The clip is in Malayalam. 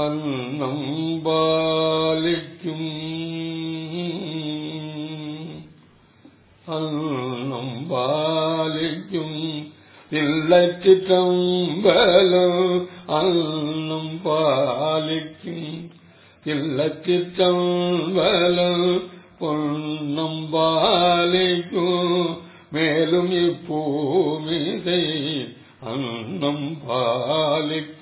അന്നം പാലിക്കും. അന്നം പാലിക്കും. ഇല്ലച്ചിറ്റമ്പലം അന്നം പാലിക്കും. ഇല്ലച്ചിറ്റമ്പലം പൊന്നം പാലിക്കും. മേലും ഇപ്പൂമിതൈ അന്നം പാലിക്കും.